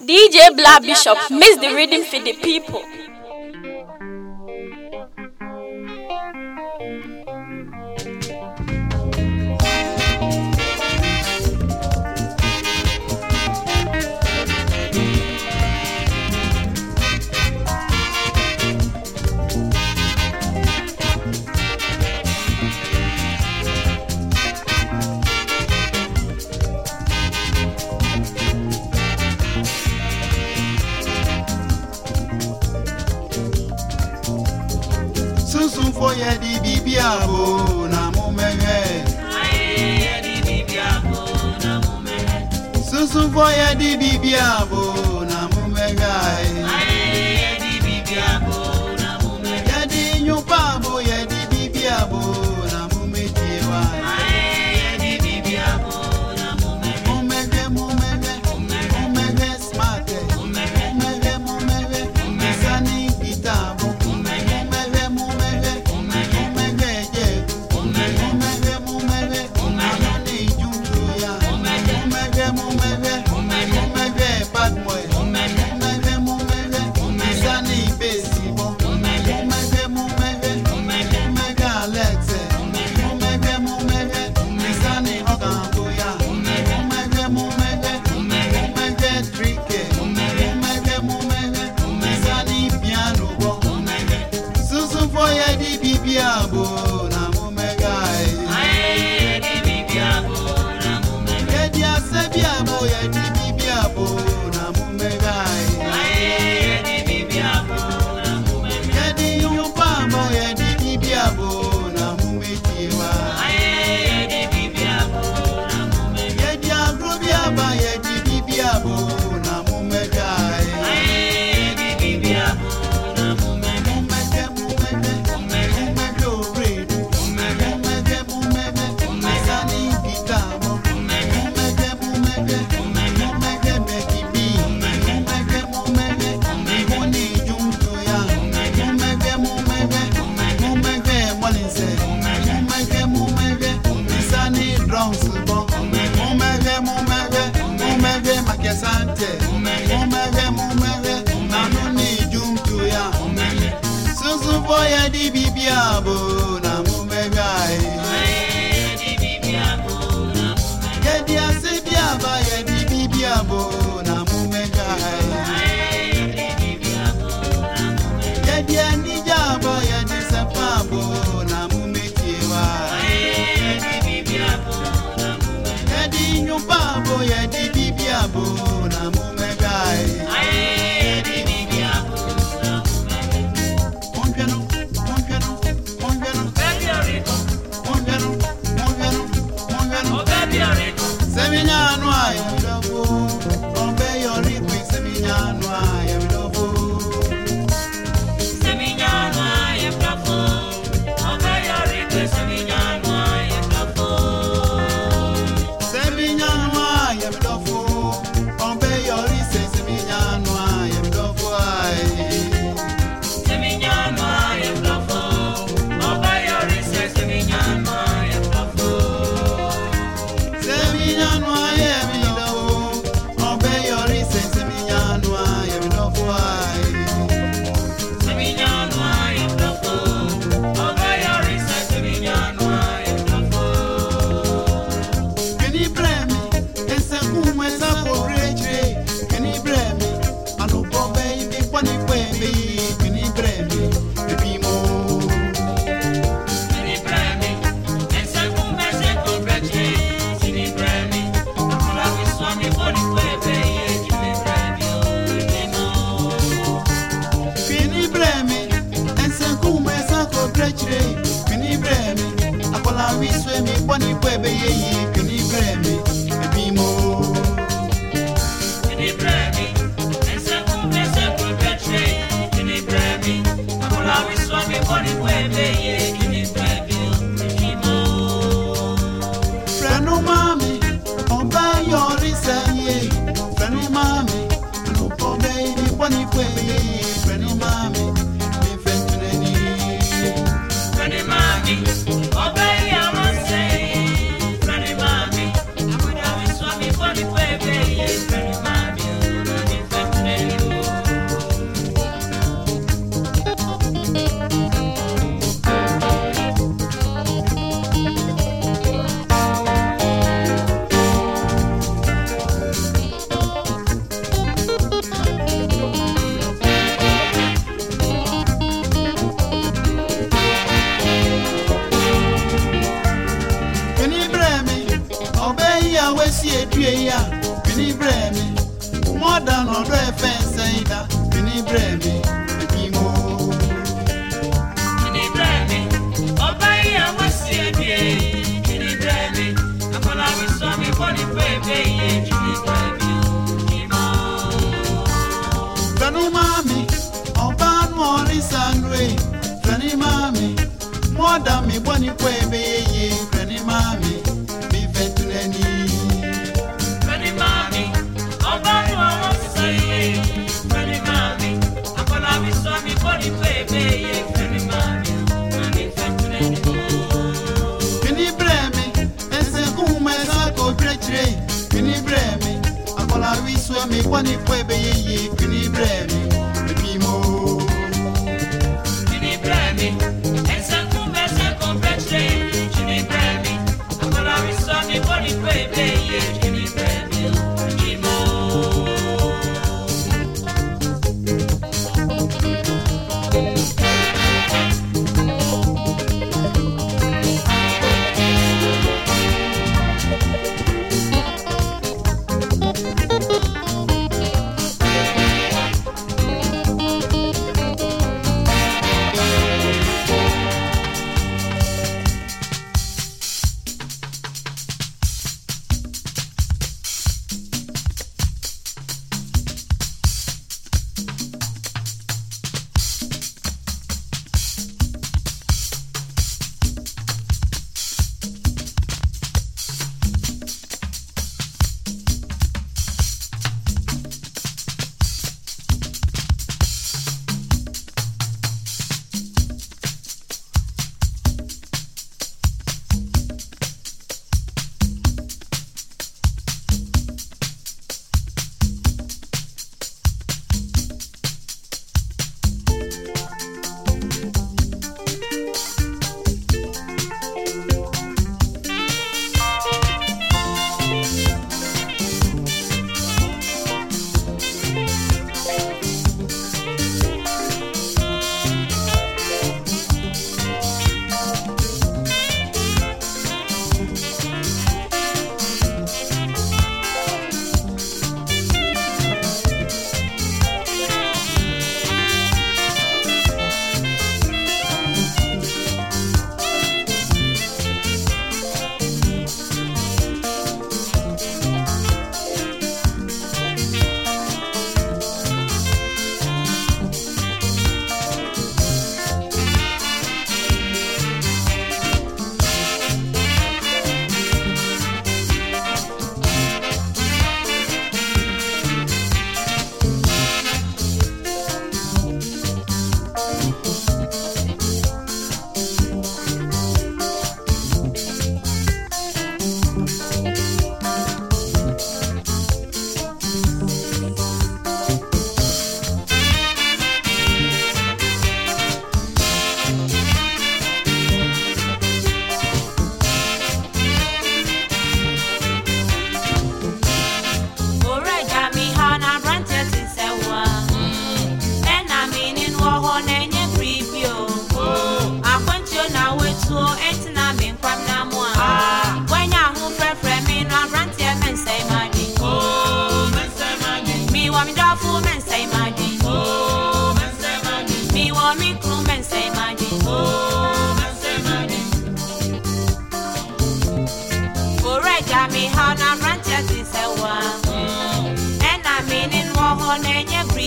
DJ Black Bishop, missed the reading for the people. Susu boya di bibia boya di bibiabo. One and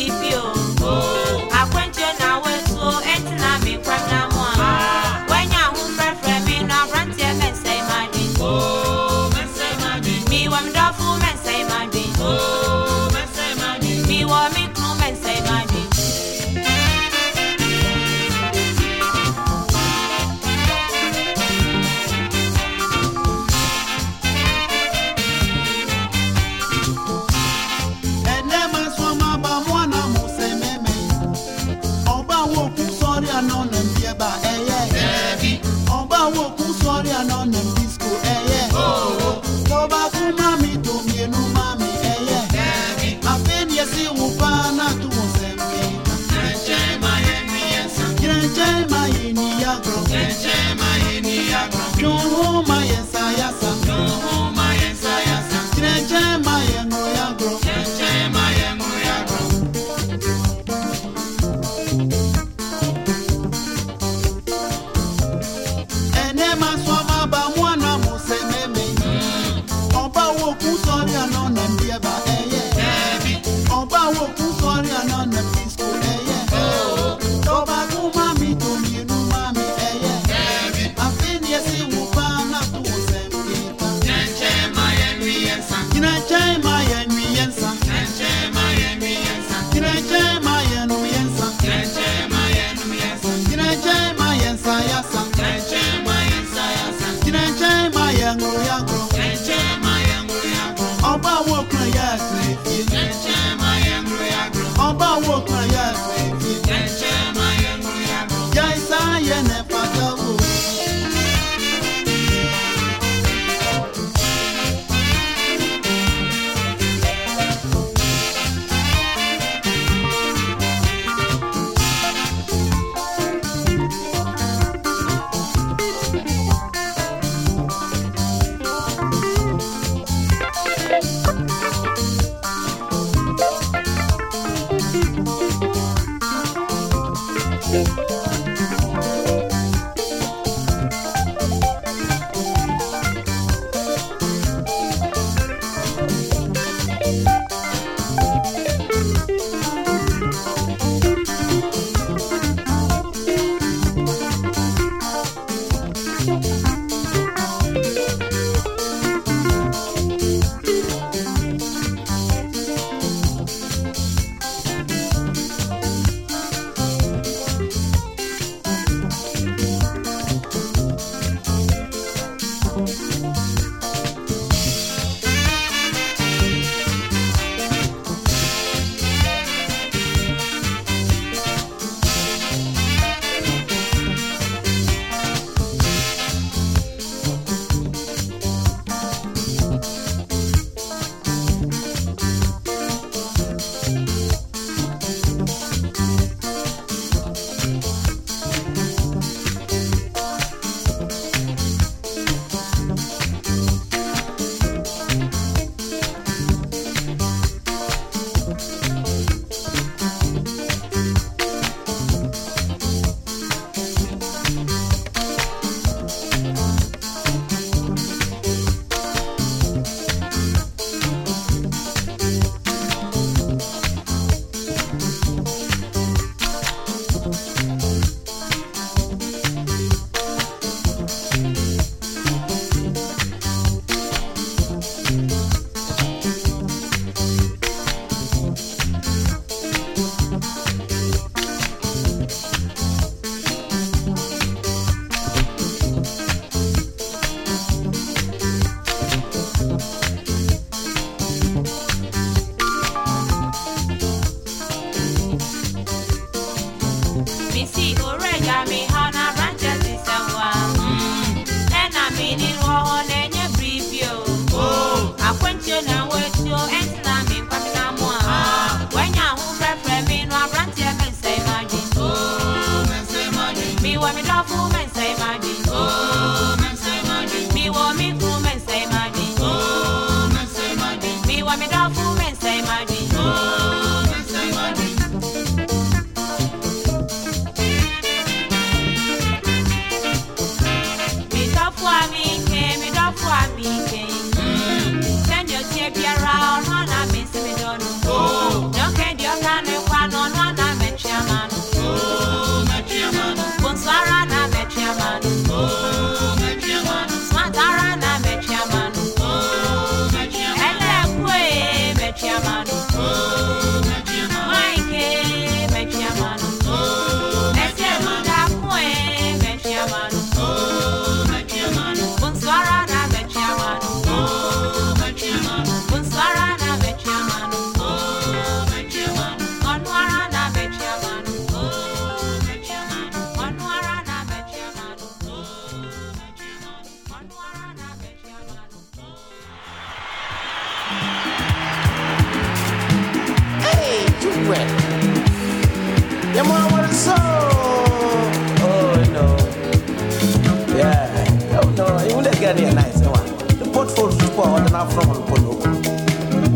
You will get here nice. eh, wa. The portfolio is poor. What an from the polo.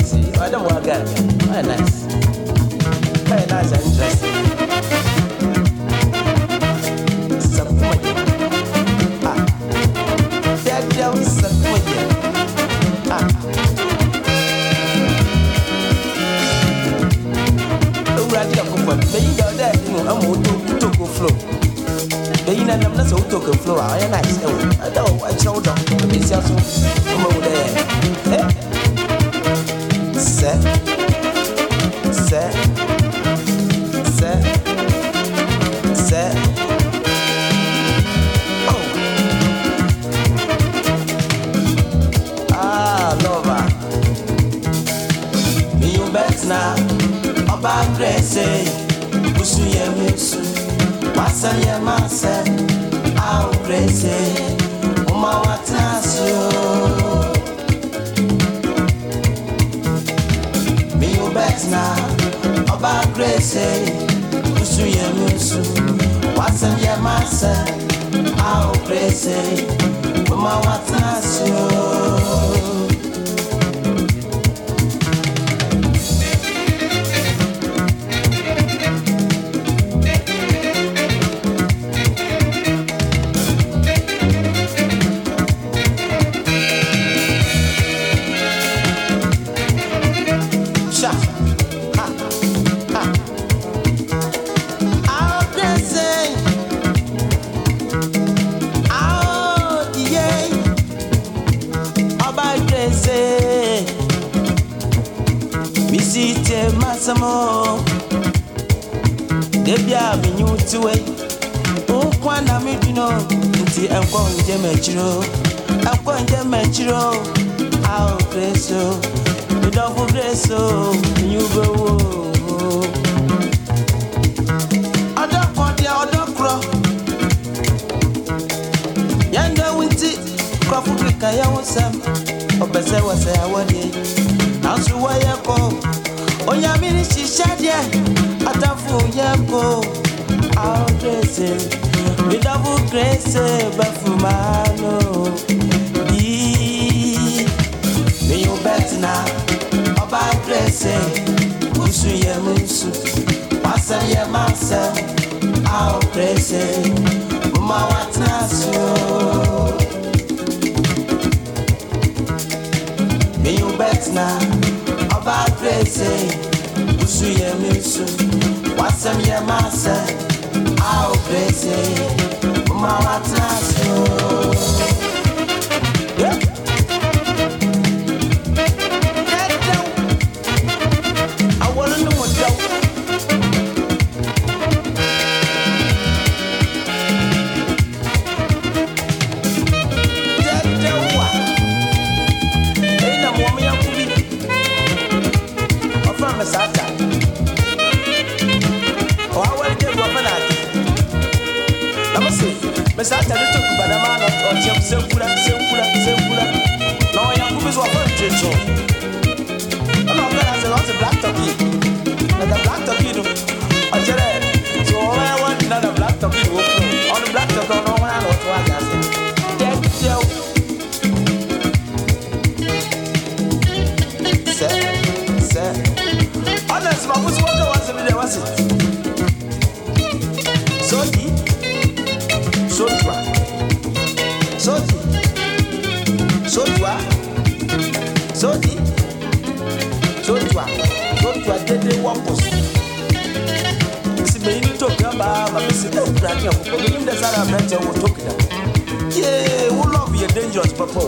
See, I don't want to get it. Very nice. Very nice and interesting. Sakumaye. Ah. Daddy, I was Sakumaye. Na nam na sɛ wotoko flow a ɔyɛ nice. Ɛwɔ ɛda wɔ akyerɛ wo dɔ ɛbɛsia so mi ò wasa yẹ masa awo grẹsẹ ọma wa tena so. mi ò bẹ tena ọba grẹsẹ busu yẹ musu. Wasa yẹ masa awo grẹsẹ ọma wa tena ɔba grɛsɛ musu yɛ musu wasɛm yɛ masɛm awo grɛsɛ moma watena so Minyu bɛtena ɔba grɛsɛ musu yɛ musu awo grɛsɛ moma watena so Sọ́ọ̀dùà. Sọ́ọ̀dì sotua sotua dede wɔpɔ so si meyi ni toki aba ma mi si ewu kura ni ɛkoko mi ni de sara abirante wo toki da love yɛ dangerous papa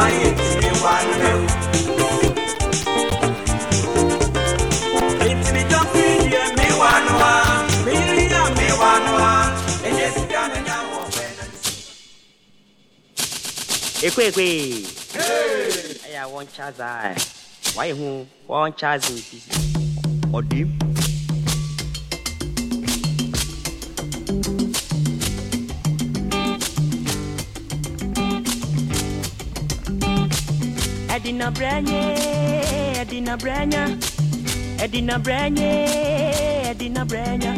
fàyè ìdílé wa lẹ́ o. ìtìlí tó fi yẹ mí wà nù wá mí rí yà mí wà nù wá ẹ̀yẹ sì dáná yà wọ̀ bẹ́ẹ̀ náà. ekwekwe ya wọ́n chaza ẹ̀ wáyé hu wọ́n chaza òbí ọ̀dìm. thank you ɔdim ɛdina brɛnyɛ ɛdina brɛnya ɛdina brɛnyɛ ɛdina brɛnya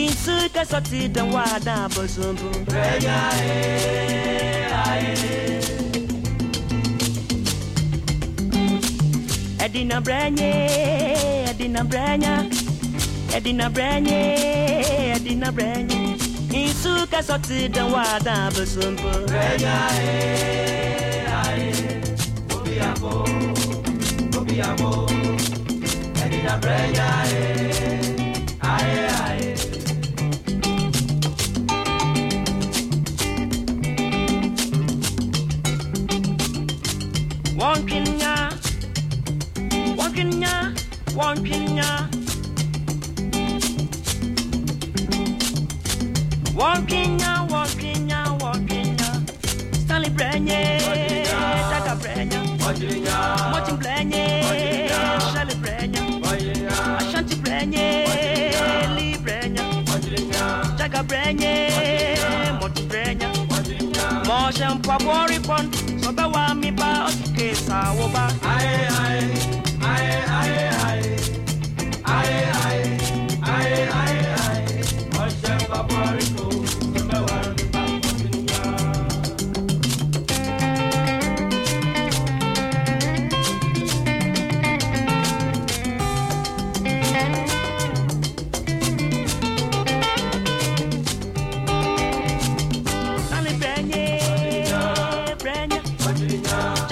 insu kasɔti dɛn waa daa bɔsɔmpo brɛnya Edina Branye, Edina Branya, Edina Branye, Edina Branye. Isuka soti dan wada besumpo. Branya, eh, Edina Branya, eh, Pabori Pon, Soba Wami Ba, Osuke Sawoba. Aye, aye,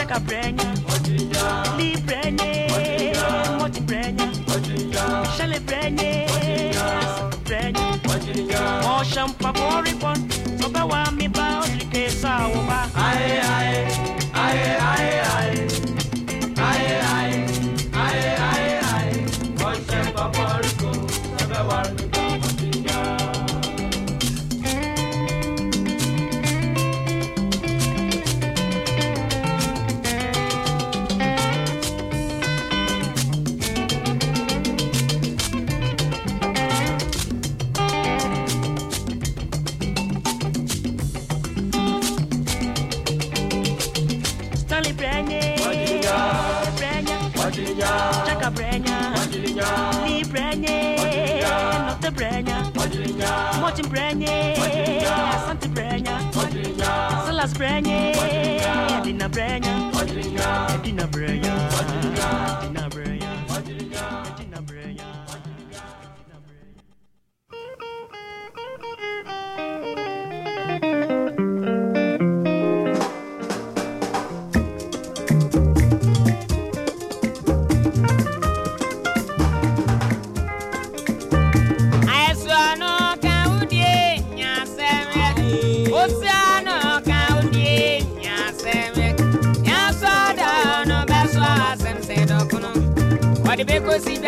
Chaka Brenye, Lee Brenye, Moti Brenye, Shale Brenye, Brenye, Ocean Pabori Pon, Soba Wami Ba, Otrike Sawoba. Aye, aye, aye, così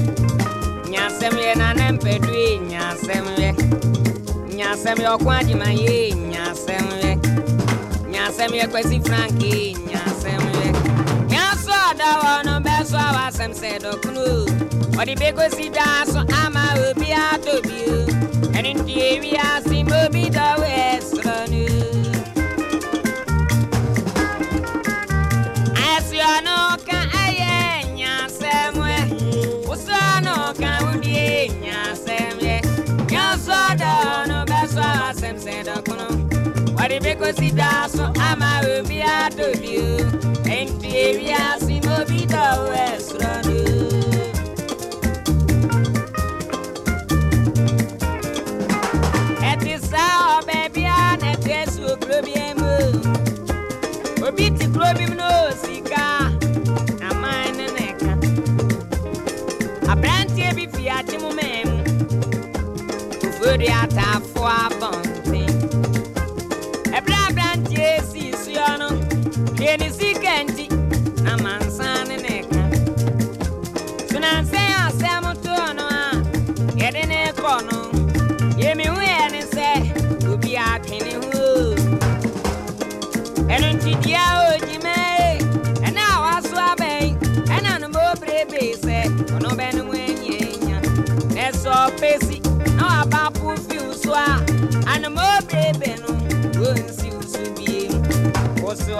nyasem ye nane mpedu ye nyasem ye. Nyasem ye okwadima ye nyasem ye. Nyasem ye kwesi frank ye nyasem ye. Nyaso adawo no beso awasem se dokunu odi bekosi da so ama obi atobi o. Ẹni ti ewi asimbo I'm a baby, I do you. And the.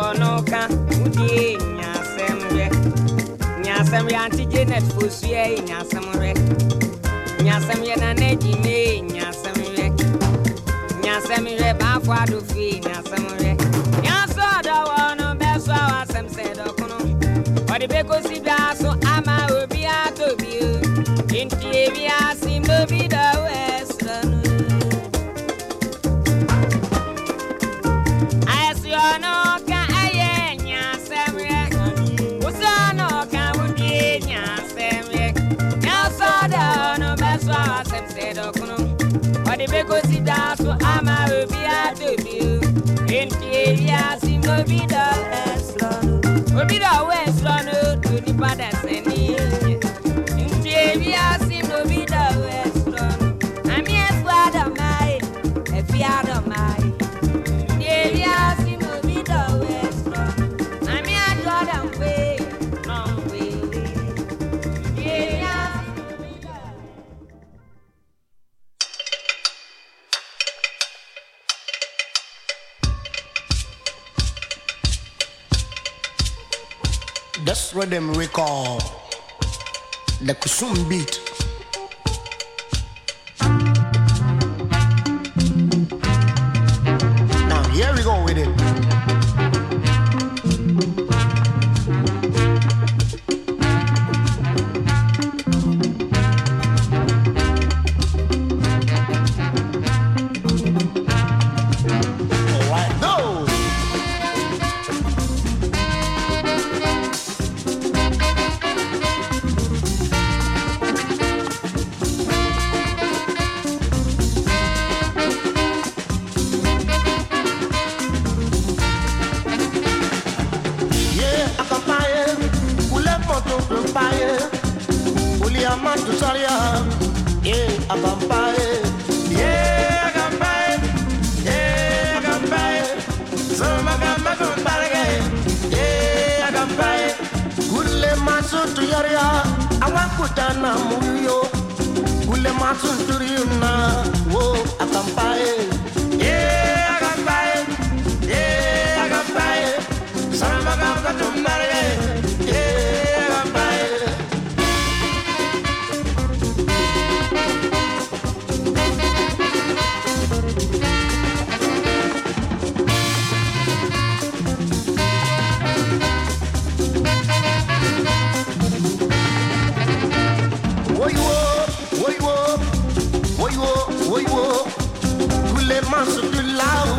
ọ n'ụka udie nyasem rẹ nyasem rẹ anti janet fosue nyasem rẹ nyasem rẹ nana ejine nyasem rẹ nyasem rẹ baafọ adofe nyasem rẹ nyasọ ọdọwọ ọnụ bẹsọ awọn asẹmsẹ bịa so ama ubia tobi, bi o. fi àtòbí o. Èntì èrè àsìmọ́bí dọ̀. wo wo wo kule masukulawo.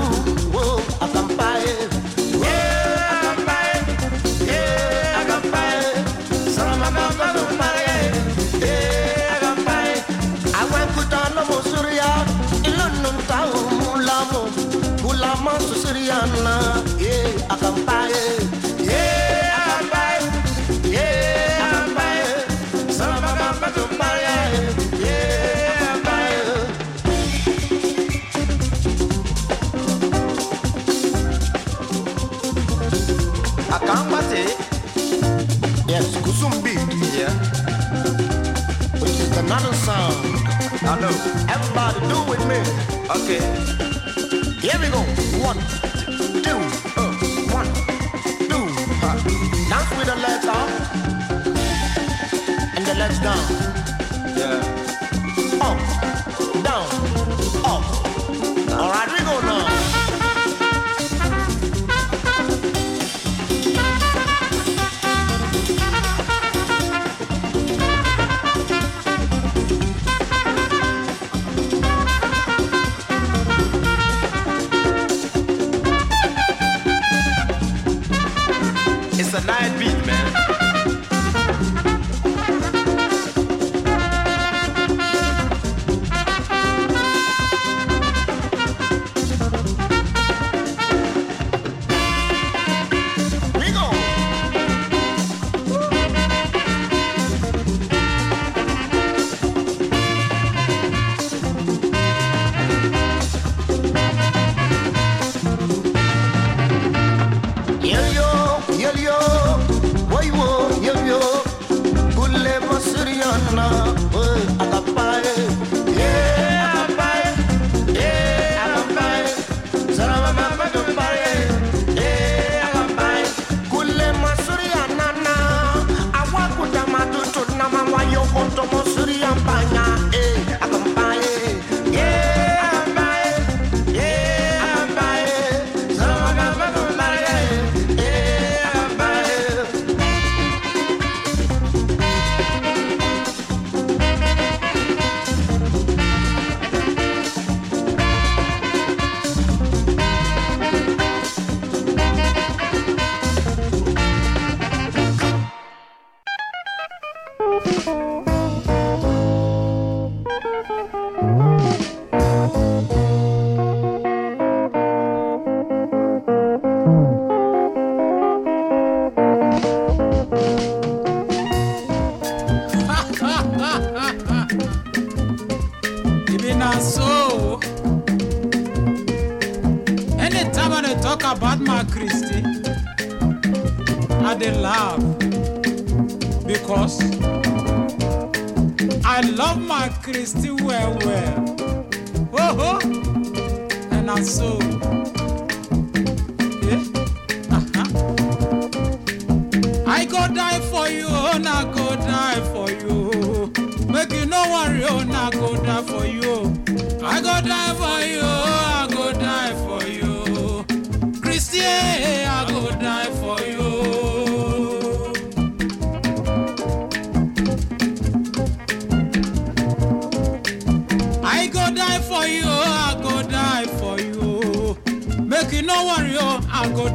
I know. Everybody do with me. Okay. Here we go. One, two, uh, one, two. Uh. Dance with the legs up and the legs down. a night be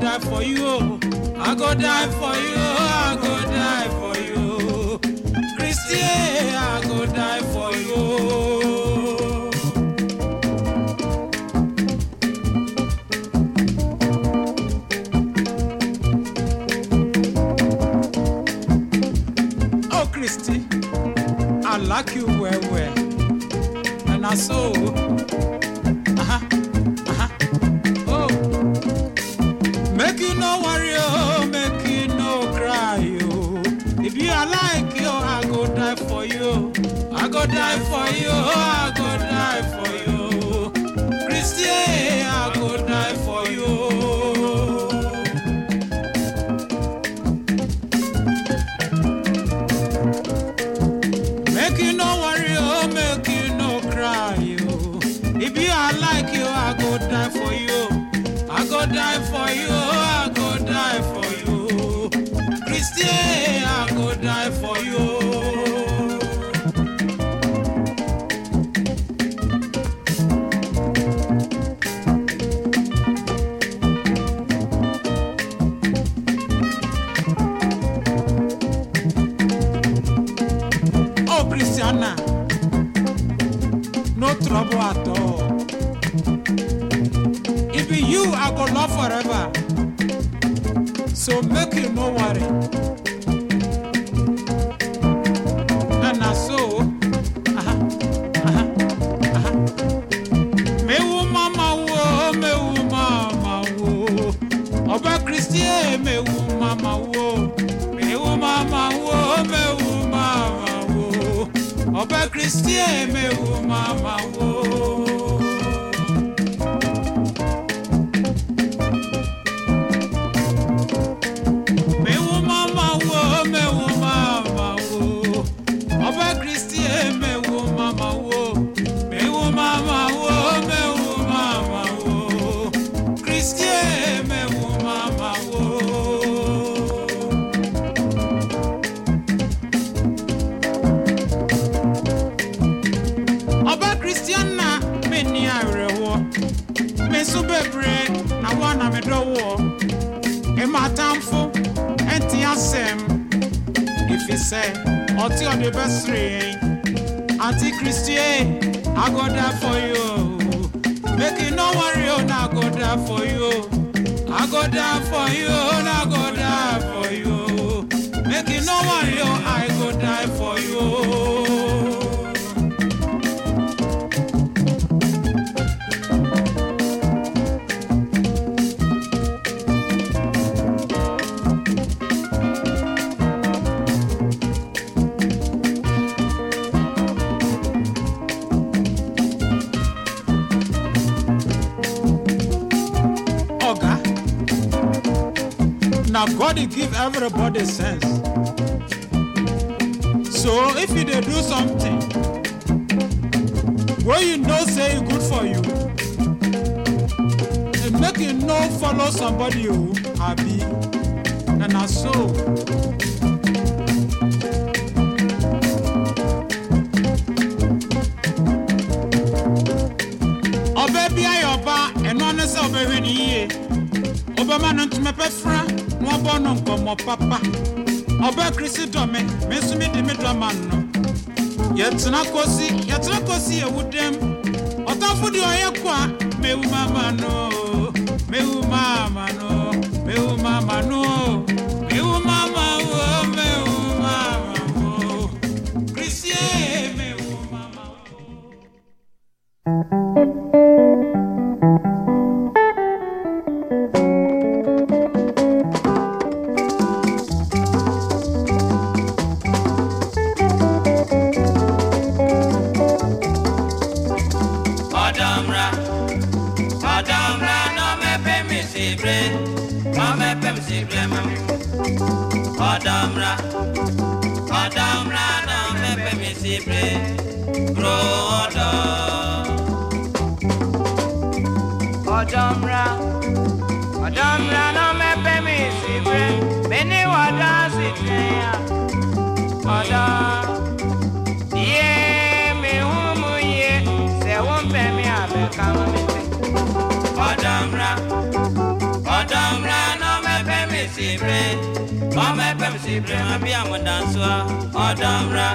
die for you. I go die for you. I go die for you. Christie, I go die for you. Oh, oh. Christie, eh, oh. oh, I like you well, well, and I saw. go die for you. Oh, I go die for trouble at all. If be you, I go love forever. So make you no worry. Ìfisẹ ọtí ọdẹ bẹ yẹn àti kristiẹ agoda for you. Make you no worry o na agoda for you. Agoda for you oh, na agoda for you. Make you no worry o i go die for you. Now God dey give everybody sense. So if you dey do something wey you know say good for you, and make you know follow somebody o abi na na so. ọbẹ bí ayọ ọba ẹnu ọne sẹ ọbẹ hwẹ ni yie ọbẹma no ntoma pẹfra na ọbọ no nkọmọ papa ọbẹ kirisi dọmi mi nso mi di mi dọma no yẹtena kosi yẹtena kosi ewu dẹm. Ọtọfo di ọyẹ kọ a mewu mama no mewu mama no mewu mama no ti brema bi amudansoa ɔdamra.